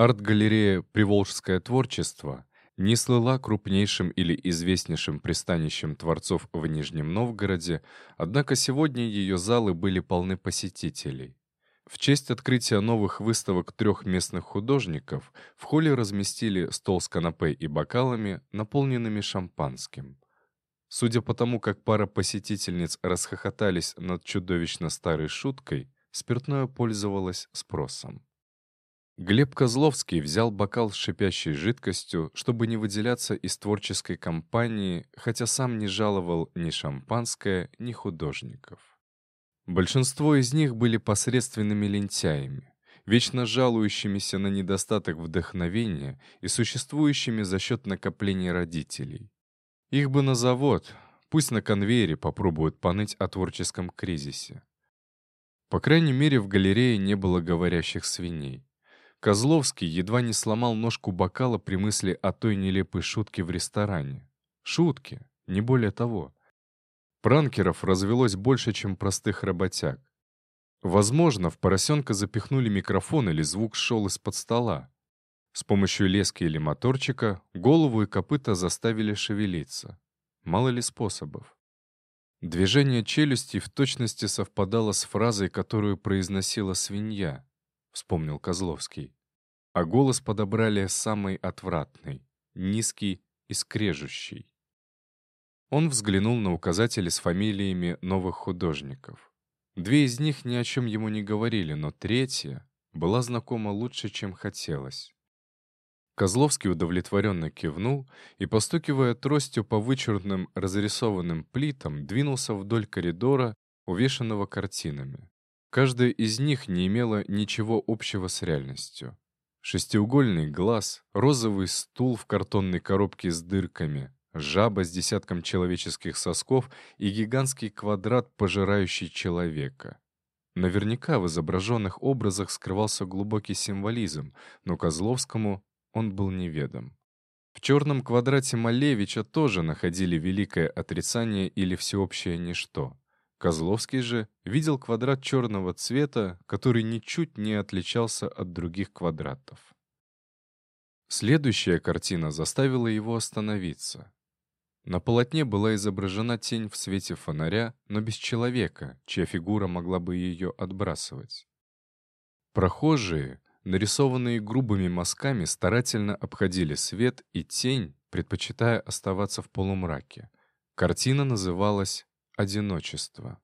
Арт-галерея «Приволжское творчество» не слыла крупнейшим или известнейшим пристанищем творцов в Нижнем Новгороде, однако сегодня ее залы были полны посетителей. В честь открытия новых выставок трех местных художников в холле разместили стол с канапе и бокалами, наполненными шампанским. Судя по тому, как пара посетительниц расхохотались над чудовищно старой шуткой, спиртное пользовалось спросом. Глеб Козловский взял бокал с шипящей жидкостью, чтобы не выделяться из творческой компании, хотя сам не жаловал ни шампанское, ни художников. Большинство из них были посредственными лентяями, вечно жалующимися на недостаток вдохновения и существующими за счет накоплений родителей. Их бы на завод, пусть на конвейере попробуют поныть о творческом кризисе. По крайней мере, в галерее не было говорящих свиней. Козловский едва не сломал ножку бокала при мысли о той нелепой шутке в ресторане. Шутки, не более того. Пранкеров развелось больше, чем простых работяг. Возможно, в поросенка запихнули микрофон или звук шел из-под стола. С помощью лески или моторчика голову и копыта заставили шевелиться. Мало ли способов. Движение челюсти в точности совпадало с фразой, которую произносила свинья, вспомнил Козловский. А голос подобрали самый отвратный, низкий и скрежущий. Он взглянул на указатели с фамилиями новых художников. Две из них ни о чем ему не говорили, но третья была знакома лучше, чем хотелось. Козловский удовлетворенно кивнул и, постукивая тростью по вычурным разрисованным плитам, двинулся вдоль коридора, увешанного картинами. Каждая из них не имела ничего общего с реальностью. Шестиугольный глаз, розовый стул в картонной коробке с дырками, жаба с десятком человеческих сосков и гигантский квадрат, пожирающий человека. Наверняка в изображенных образах скрывался глубокий символизм, но Козловскому он был неведом. В черном квадрате Малевича тоже находили великое отрицание или всеобщее ничто. Козловский же видел квадрат черного цвета, который ничуть не отличался от других квадратов. Следующая картина заставила его остановиться. На полотне была изображена тень в свете фонаря, но без человека, чья фигура могла бы ее отбрасывать. Прохожие, нарисованные грубыми мазками, старательно обходили свет и тень, предпочитая оставаться в полумраке. Картина называлась «Одиночество».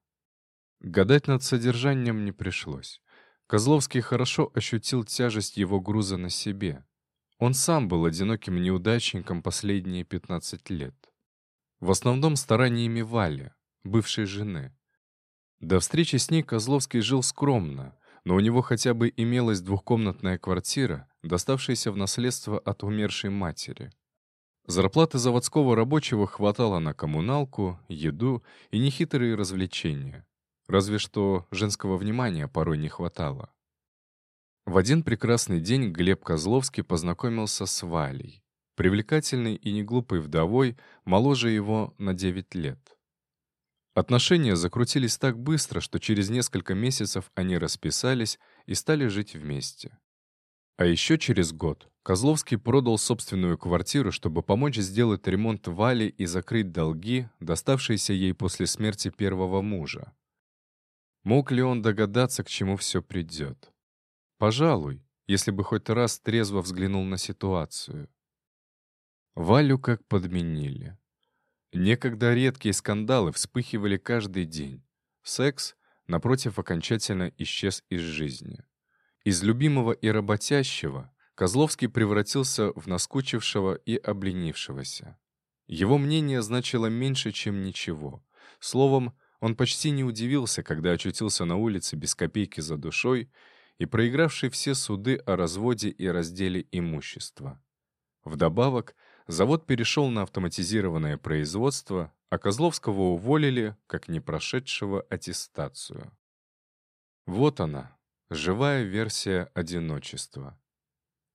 Гадать над содержанием не пришлось. Козловский хорошо ощутил тяжесть его груза на себе. Он сам был одиноким неудачником последние 15 лет. В основном стараниями Вали, бывшей жены. До встречи с ней Козловский жил скромно, но у него хотя бы имелась двухкомнатная квартира, доставшаяся в наследство от умершей матери. Зарплаты заводского рабочего хватало на коммуналку, еду и нехитрые развлечения. Разве что женского внимания порой не хватало. В один прекрасный день Глеб Козловский познакомился с Валей привлекательной и неглупой вдовой, моложе его на 9 лет. Отношения закрутились так быстро, что через несколько месяцев они расписались и стали жить вместе. А еще через год Козловский продал собственную квартиру, чтобы помочь сделать ремонт Вале и закрыть долги, доставшиеся ей после смерти первого мужа. Мог ли он догадаться, к чему все придет? Пожалуй, если бы хоть раз трезво взглянул на ситуацию. Валю как подменили. Некогда редкие скандалы вспыхивали каждый день. Секс, напротив, окончательно исчез из жизни. Из любимого и работящего Козловский превратился в наскучившего и обленившегося. Его мнение значило меньше, чем ничего. Словом, он почти не удивился, когда очутился на улице без копейки за душой и проигравший все суды о разводе и разделе имущества. Вдобавок, Завод перешел на автоматизированное производство, а Козловского уволили, как не прошедшего аттестацию. Вот она, живая версия одиночества.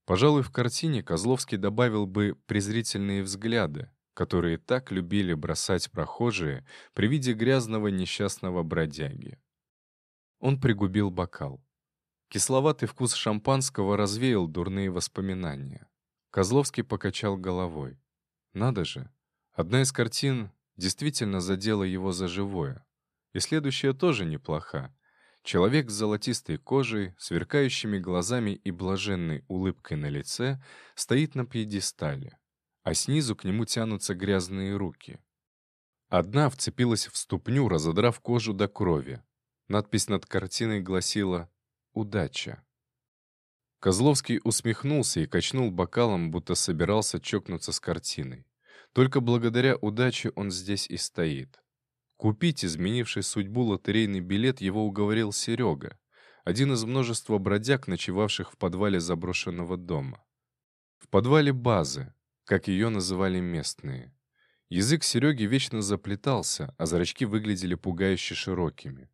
Пожалуй, в картине Козловский добавил бы презрительные взгляды, которые так любили бросать прохожие при виде грязного несчастного бродяги. Он пригубил бокал. Кисловатый вкус шампанского развеял дурные воспоминания. Козловский покачал головой. Надо же, одна из картин действительно задела его за живое. И следующая тоже неплоха. Человек с золотистой кожей, сверкающими глазами и блаженной улыбкой на лице стоит на пьедестале, а снизу к нему тянутся грязные руки. Одна вцепилась в ступню, разодрав кожу до крови. Надпись над картиной гласила «Удача». Козловский усмехнулся и качнул бокалом, будто собирался чокнуться с картиной. Только благодаря удаче он здесь и стоит. Купить изменивший судьбу лотерейный билет его уговорил Серега, один из множества бродяг, ночевавших в подвале заброшенного дома. В подвале базы, как ее называли местные. Язык Сереги вечно заплетался, а зрачки выглядели пугающе широкими.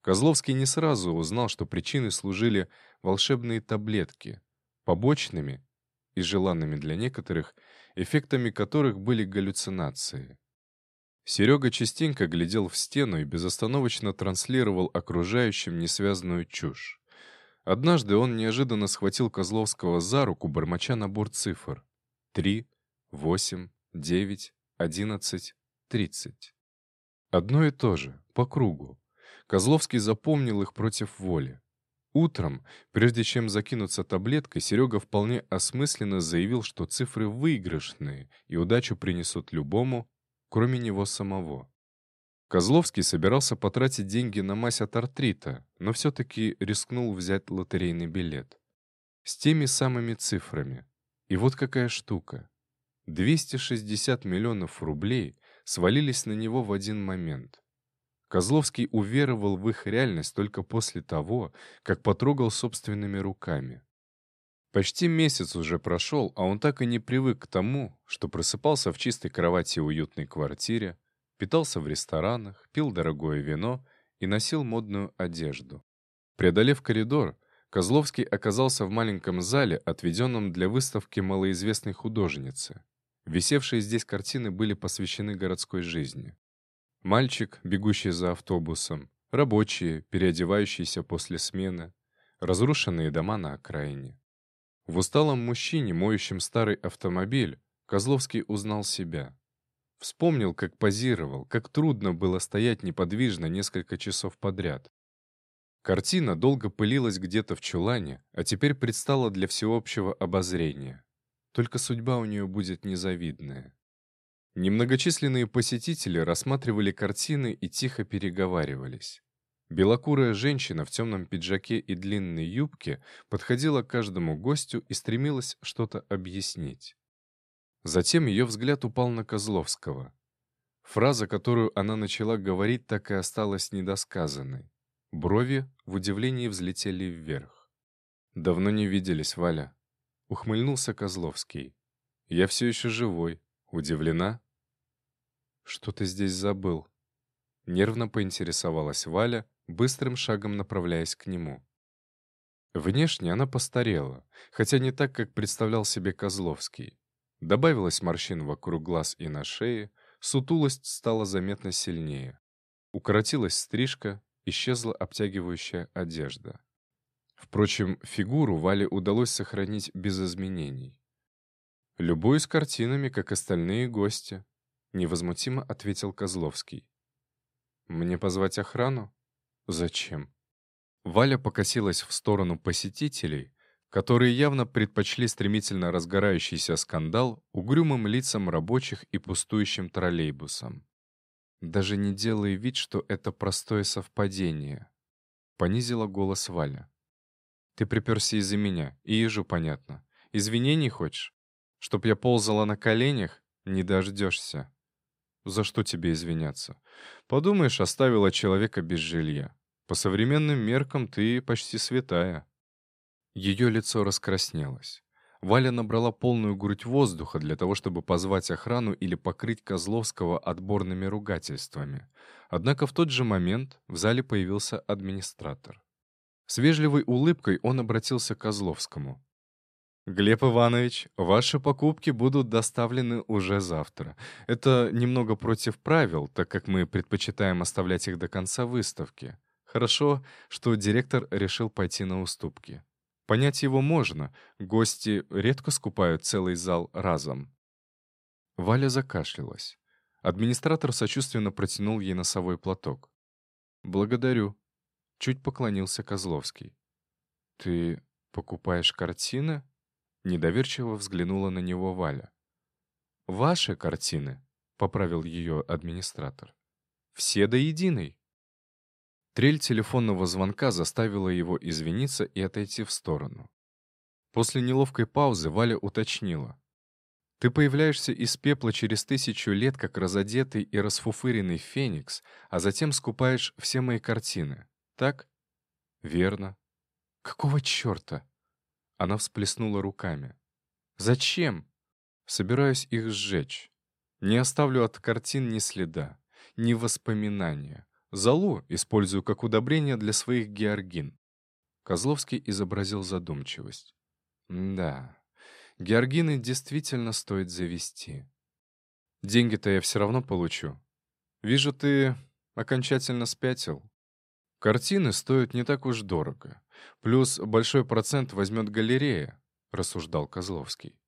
Козловский не сразу узнал, что причиной служили волшебные таблетки, побочными и желанными для некоторых, эффектами которых были галлюцинации. Серега частенько глядел в стену и безостановочно транслировал окружающим несвязанную чушь. Однажды он неожиданно схватил Козловского за руку, бормоча набор цифр. Три, восемь, девять, одиннадцать, тридцать. Одно и то же, по кругу. Козловский запомнил их против воли. Утром, прежде чем закинуться таблеткой, Серега вполне осмысленно заявил, что цифры выигрышные и удачу принесут любому, кроме него самого. Козловский собирался потратить деньги на мазь от артрита, но все-таки рискнул взять лотерейный билет. С теми самыми цифрами. И вот какая штука. 260 миллионов рублей свалились на него в один момент. Козловский уверовал в их реальность только после того, как потрогал собственными руками. Почти месяц уже прошел, а он так и не привык к тому, что просыпался в чистой кровати и уютной квартире, питался в ресторанах, пил дорогое вино и носил модную одежду. Преодолев коридор, Козловский оказался в маленьком зале, отведенном для выставки малоизвестной художницы. Висевшие здесь картины были посвящены городской жизни. Мальчик, бегущий за автобусом, рабочие, переодевающиеся после смены, разрушенные дома на окраине. В усталом мужчине, моющем старый автомобиль, Козловский узнал себя. Вспомнил, как позировал, как трудно было стоять неподвижно несколько часов подряд. Картина долго пылилась где-то в чулане, а теперь предстала для всеобщего обозрения. Только судьба у нее будет незавидная. Немногочисленные посетители рассматривали картины и тихо переговаривались. Белокурая женщина в темном пиджаке и длинной юбке подходила к каждому гостю и стремилась что-то объяснить. Затем ее взгляд упал на Козловского. Фраза, которую она начала говорить, так и осталась недосказанной. Брови в удивлении взлетели вверх. «Давно не виделись, Валя», — ухмыльнулся Козловский. «Я все еще живой. Удивлена?» «Что ты здесь забыл?» Нервно поинтересовалась Валя, быстрым шагом направляясь к нему. Внешне она постарела, хотя не так, как представлял себе Козловский. Добавилось морщин вокруг глаз и на шее, сутулость стала заметно сильнее. Укоротилась стрижка, исчезла обтягивающая одежда. Впрочем, фигуру Вале удалось сохранить без изменений. «Любуюсь картинами, как остальные гости», — невозмутимо ответил Козловский. «Мне позвать охрану?» Зачем? Валя покосилась в сторону посетителей, которые явно предпочли стремительно разгорающийся скандал угрюмым лицам рабочих и пустующим троллейбусам. Даже не делая вид, что это простое совпадение. Понизила голос Валя. «Ты приперся из-за меня, и ежу понятно. Извинений хочешь? Чтоб я ползала на коленях? Не дождешься». За что тебе извиняться? Подумаешь, оставила человека без жилья. По современным меркам ты почти святая. Ее лицо раскраснелось. Валя набрала полную грудь воздуха для того, чтобы позвать охрану или покрыть Козловского отборными ругательствами. Однако в тот же момент в зале появился администратор. С вежливой улыбкой он обратился к Козловскому. «Глеб Иванович, ваши покупки будут доставлены уже завтра. Это немного против правил, так как мы предпочитаем оставлять их до конца выставки. Хорошо, что директор решил пойти на уступки. Понять его можно, гости редко скупают целый зал разом. Валя закашлялась. Администратор сочувственно протянул ей носовой платок. «Благодарю», — чуть поклонился Козловский. «Ты покупаешь картины?» Недоверчиво взглянула на него Валя. «Ваши картины», — поправил ее администратор. «Все до единой». Трель телефонного звонка заставила его извиниться и отойти в сторону. После неловкой паузы Валя уточнила. «Ты появляешься из пепла через тысячу лет, как разодетый и расфуфыренный феникс, а затем скупаешь все мои картины. Так?» «Верно». «Какого черта?» Она всплеснула руками. «Зачем?» «Собираюсь их сжечь. Не оставлю от картин ни следа, ни воспоминания. Залу использую как удобрение для своих георгин». Козловский изобразил задумчивость. «Да, георгины действительно стоит завести. Деньги-то я все равно получу. Вижу, ты окончательно спятил. Картины стоят не так уж дорого. Плюс большой процент возьмет галерея, рассуждал Козловский.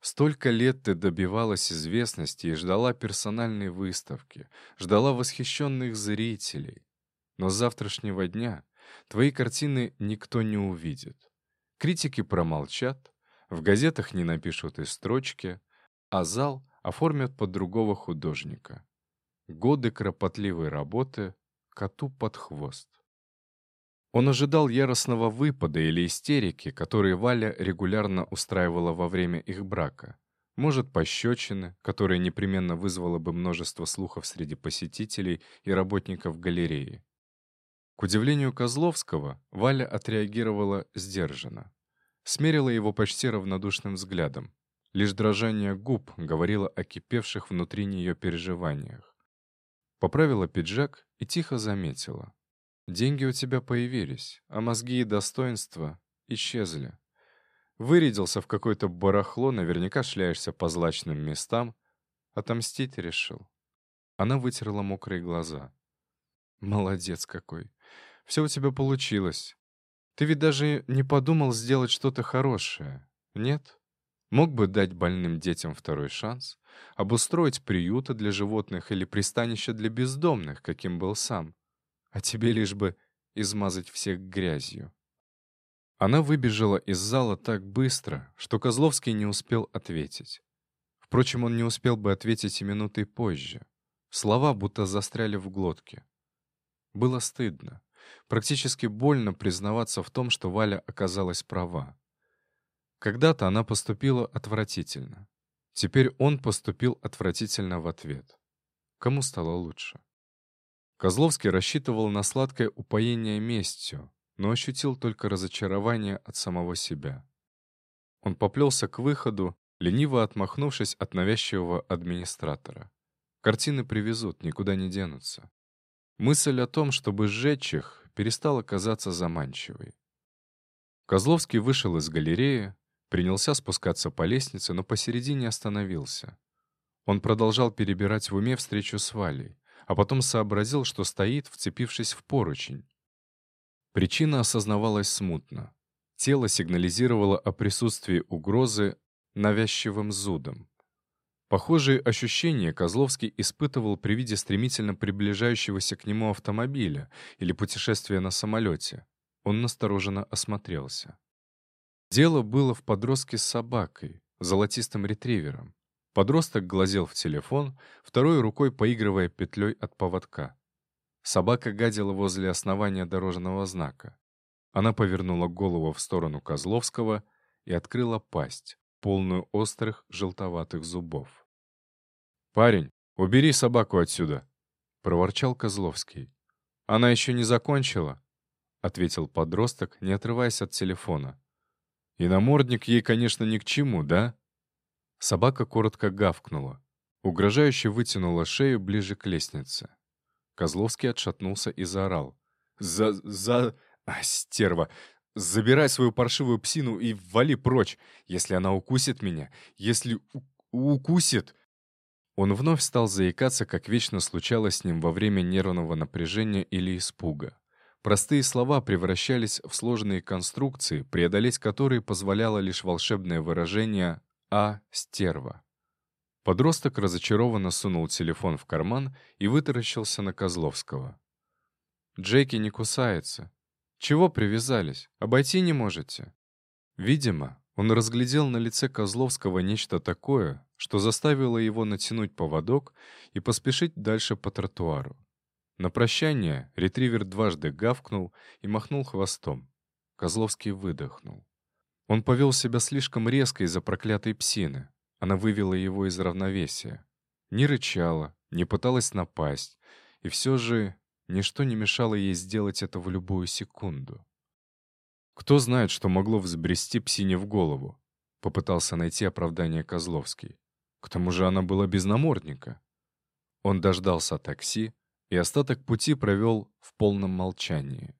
Столько лет ты добивалась известности и ждала персональной выставки, ждала восхищенных зрителей. Но с завтрашнего дня твои картины никто не увидит. Критики промолчат, в газетах не напишут и строчки, а зал оформят под другого художника. Годы кропотливой работы коту под хвост. Он ожидал яростного выпада или истерики, которые Валя регулярно устраивала во время их брака. Может, пощечины, которая непременно вызвала бы множество слухов среди посетителей и работников галереи. К удивлению Козловского, Валя отреагировала сдержанно. Смерила его почти равнодушным взглядом. Лишь дрожание губ говорило о кипевших внутри нее переживаниях. Поправила пиджак и тихо заметила. Деньги у тебя появились, а мозги и достоинства исчезли. Вырядился в какое-то барахло, наверняка шляешься по злачным местам. Отомстить решил. Она вытерла мокрые глаза. Молодец какой. Все у тебя получилось. Ты ведь даже не подумал сделать что-то хорошее, нет? Мог бы дать больным детям второй шанс, обустроить приюты для животных или пристанище для бездомных, каким был сам а тебе лишь бы измазать всех грязью. Она выбежала из зала так быстро, что Козловский не успел ответить. Впрочем, он не успел бы ответить и минутой позже. Слова будто застряли в глотке. Было стыдно, практически больно признаваться в том, что Валя оказалась права. Когда-то она поступила отвратительно. Теперь он поступил отвратительно в ответ. Кому стало лучше? Козловский рассчитывал на сладкое упоение местью, но ощутил только разочарование от самого себя. Он поплелся к выходу, лениво отмахнувшись от навязчивого администратора. Картины привезут, никуда не денутся. Мысль о том, чтобы сжечь их, перестала казаться заманчивой. Козловский вышел из галереи, принялся спускаться по лестнице, но посередине остановился. Он продолжал перебирать в уме встречу с Валей а потом сообразил, что стоит, вцепившись в поручень. Причина осознавалась смутно. Тело сигнализировало о присутствии угрозы навязчивым зудом. Похожие ощущения Козловский испытывал при виде стремительно приближающегося к нему автомобиля или путешествия на самолете. Он настороженно осмотрелся. Дело было в подростке с собакой, золотистым ретривером. Подросток глазел в телефон, второй рукой поигрывая петлей от поводка. Собака гадила возле основания дорожного знака. Она повернула голову в сторону Козловского и открыла пасть, полную острых желтоватых зубов. «Парень, убери собаку отсюда!» — проворчал Козловский. «Она еще не закончила», — ответил подросток, не отрываясь от телефона. «И намордник ей, конечно, ни к чему, да?» Собака коротко гавкнула. Угрожающе вытянула шею ближе к лестнице. Козловский отшатнулся и заорал. «За... за... А, стерва! Забирай свою паршивую псину и вали прочь, если она укусит меня, если укусит!» Он вновь стал заикаться, как вечно случалось с ним во время нервного напряжения или испуга. Простые слова превращались в сложные конструкции, преодолеть которые позволяло лишь волшебное выражение «а стерва». Подросток разочарованно сунул телефон в карман и вытаращился на Козловского. «Джеки не кусается. Чего привязались? Обойти не можете?» Видимо, он разглядел на лице Козловского нечто такое, что заставило его натянуть поводок и поспешить дальше по тротуару. На прощание ретривер дважды гавкнул и махнул хвостом. Козловский выдохнул. Он повел себя слишком резко из-за проклятой псины. Она вывела его из равновесия. Не рычала, не пыталась напасть, и все же ничто не мешало ей сделать это в любую секунду. Кто знает, что могло взбрести псине в голову? Попытался найти оправдание Козловский. К тому же она была без намордника. Он дождался такси и остаток пути провел в полном молчании.